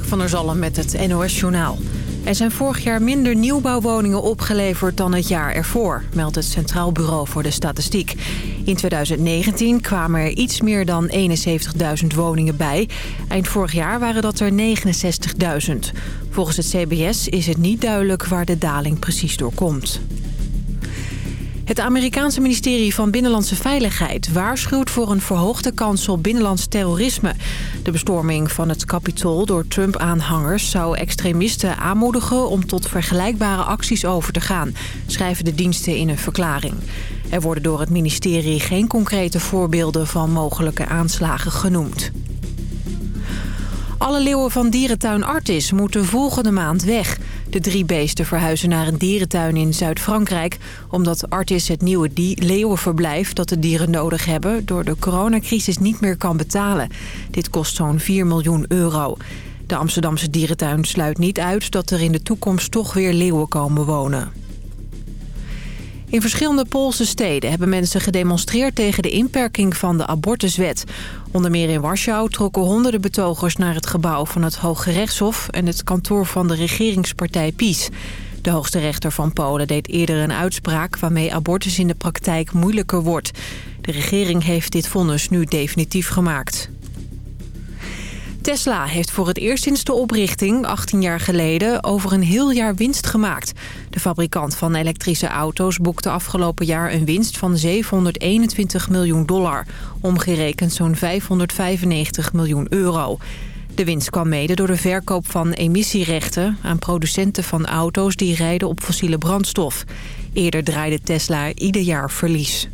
Van der Zalm met het NOS Journaal. Er zijn vorig jaar minder nieuwbouwwoningen opgeleverd dan het jaar ervoor... meldt het Centraal Bureau voor de Statistiek. In 2019 kwamen er iets meer dan 71.000 woningen bij. Eind vorig jaar waren dat er 69.000. Volgens het CBS is het niet duidelijk waar de daling precies door komt. Het Amerikaanse ministerie van Binnenlandse Veiligheid waarschuwt voor een verhoogde kans op binnenlands terrorisme. De bestorming van het Capitool door Trump-aanhangers zou extremisten aanmoedigen om tot vergelijkbare acties over te gaan, schrijven de diensten in een verklaring. Er worden door het ministerie geen concrete voorbeelden van mogelijke aanslagen genoemd. Alle leeuwen van dierentuin Artis moeten volgende maand weg. De drie beesten verhuizen naar een dierentuin in Zuid-Frankrijk... omdat Artis het nieuwe leeuwenverblijf dat de dieren nodig hebben... door de coronacrisis niet meer kan betalen. Dit kost zo'n 4 miljoen euro. De Amsterdamse dierentuin sluit niet uit dat er in de toekomst toch weer leeuwen komen wonen. In verschillende Poolse steden hebben mensen gedemonstreerd tegen de inperking van de abortuswet. Onder meer in Warschau trokken honderden betogers naar het gebouw van het Hoge Rechtshof en het kantoor van de regeringspartij PiS. De hoogste rechter van Polen deed eerder een uitspraak waarmee abortus in de praktijk moeilijker wordt. De regering heeft dit vonnis nu definitief gemaakt. Tesla heeft voor het eerst sinds de oprichting, 18 jaar geleden, over een heel jaar winst gemaakt. De fabrikant van elektrische auto's boekte afgelopen jaar een winst van 721 miljoen dollar. Omgerekend zo'n 595 miljoen euro. De winst kwam mede door de verkoop van emissierechten aan producenten van auto's die rijden op fossiele brandstof. Eerder draaide Tesla ieder jaar verlies.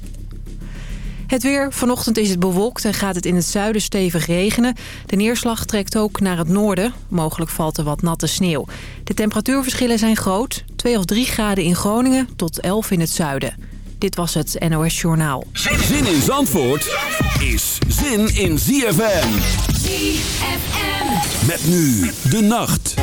Het weer. Vanochtend is het bewolkt en gaat het in het zuiden stevig regenen. De neerslag trekt ook naar het noorden. Mogelijk valt er wat natte sneeuw. De temperatuurverschillen zijn groot. 2 of 3 graden in Groningen tot 11 in het zuiden. Dit was het NOS Journaal. Zin in Zandvoort is zin in ZFM. ZFM. Met nu de nacht.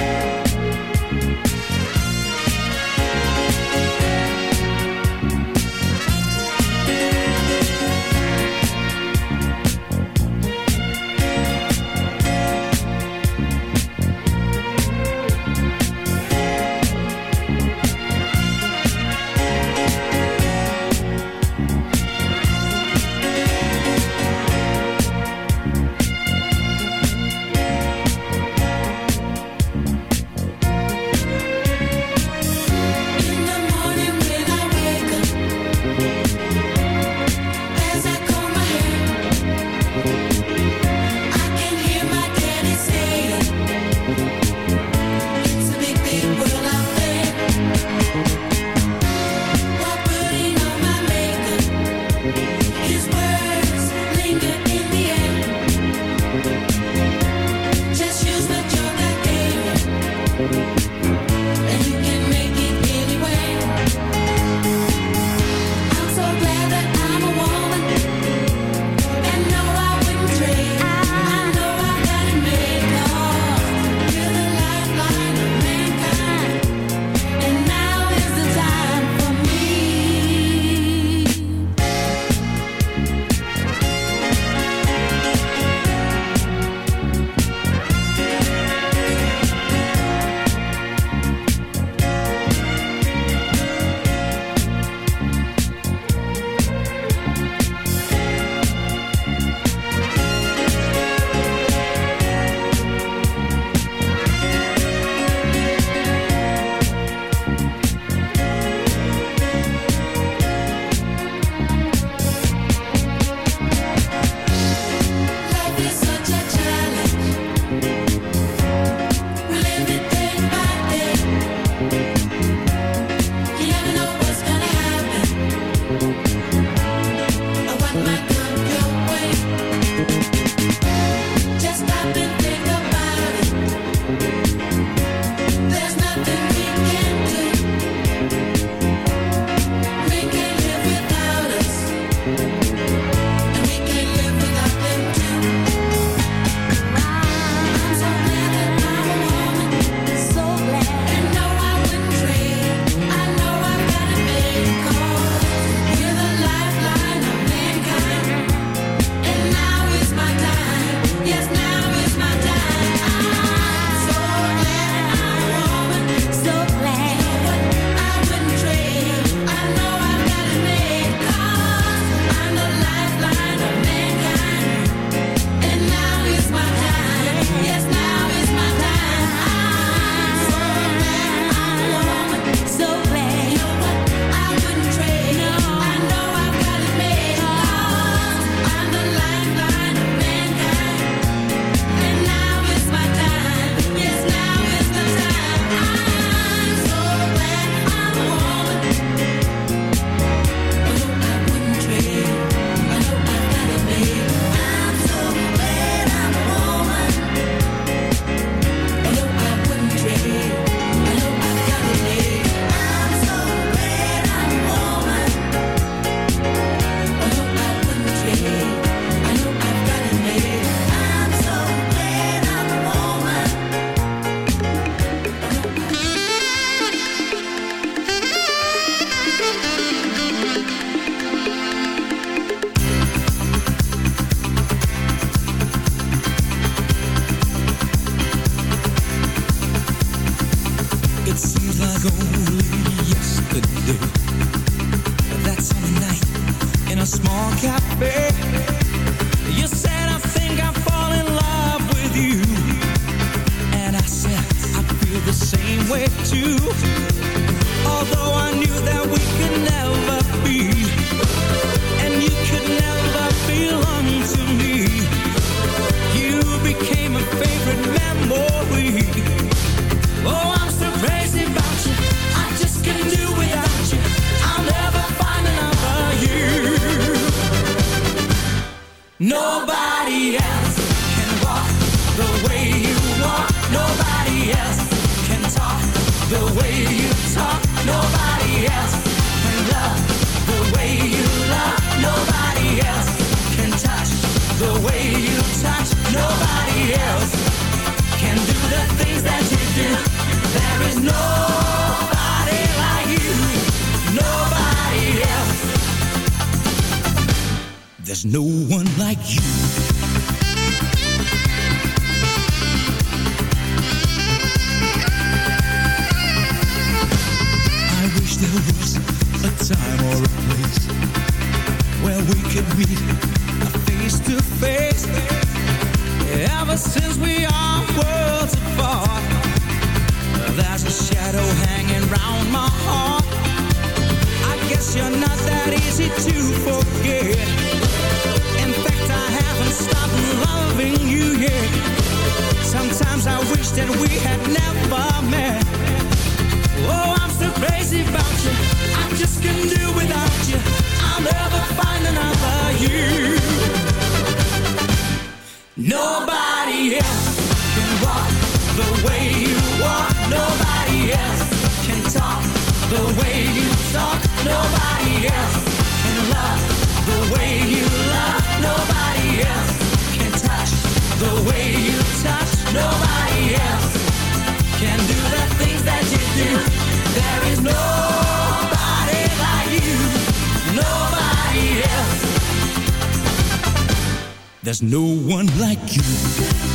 Like you.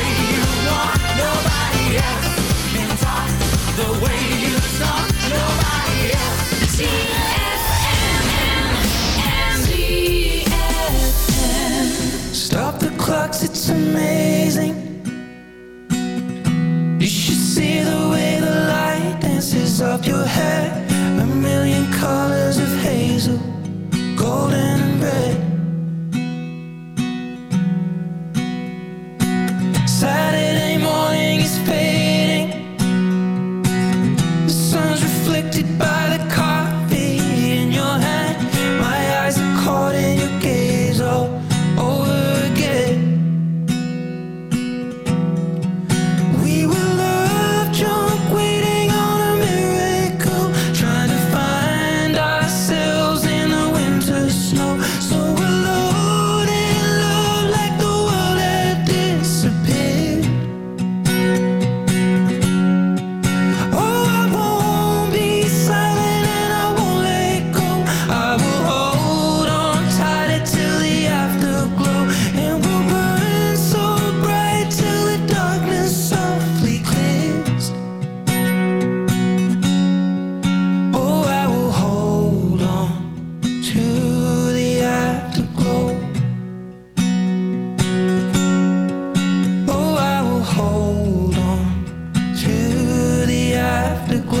colors the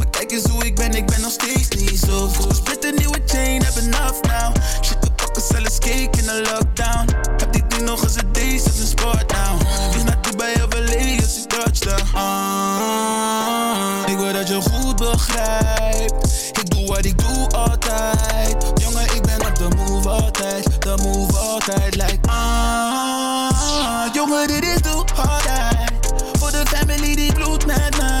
Kijk eens hoe ik ben, ik ben nog steeds niet zo goed. Split een nieuwe chain, heb enough now. Shit, we pakken zelfs cake in de lockdown. Heb die ding nog eens een deze, is een sport now. Dus naar Dubai of LA als ik touchdown. Ah, ik wil dat je goed begrijpt. Ik doe wat ik doe altijd. Jongen, ik ben op de move altijd. De move altijd, like ah. Jongen, dit is doe altijd. Voor de family die bloedt met mij.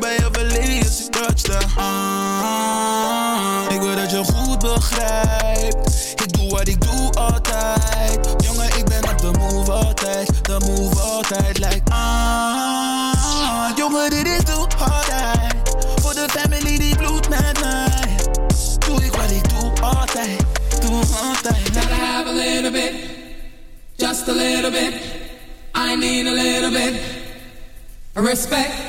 naar Dubai of LA als ik touchdown. Ah, ik wil dat je goed begrijpt. Ik doe wat ik doe altijd. Jongen, ik ben op de move altijd. De move altijd, like ah. Jongen, dit is doe altijd. Voor de family die bloedt met mij. Doe ik wat ik doe altijd. Doe altijd. Gotta have a little bit, just a little bit. I need a little bit respect.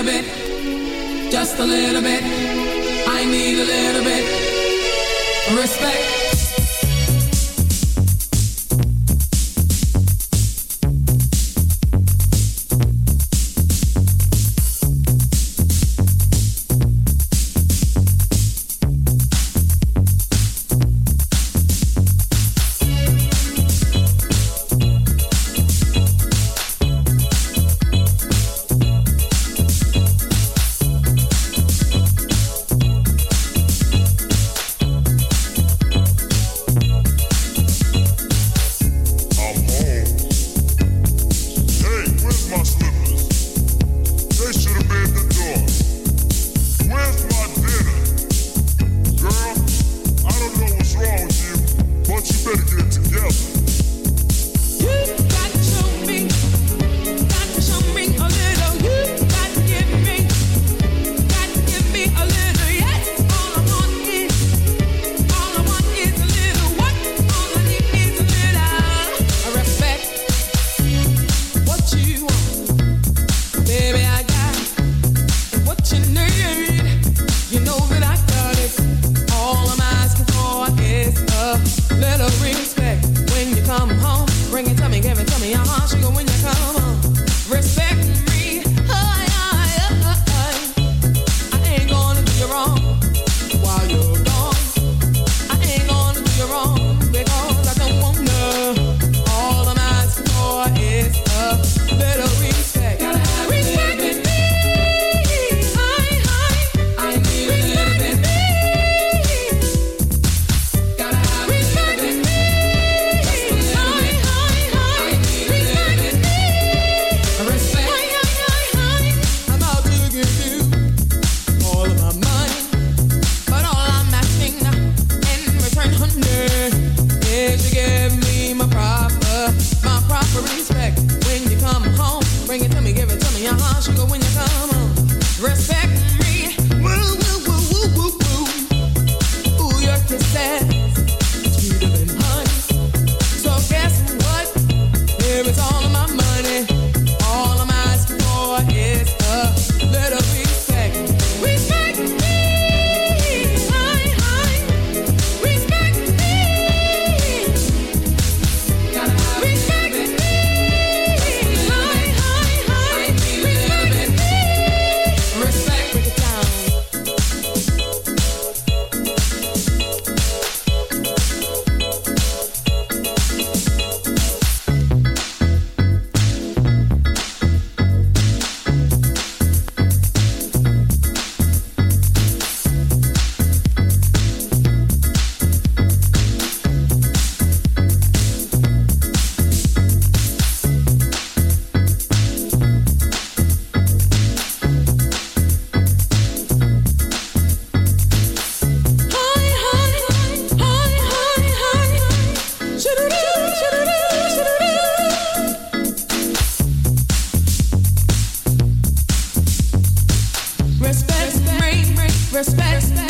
Little bit, just a little bit. I need a little bit of respect.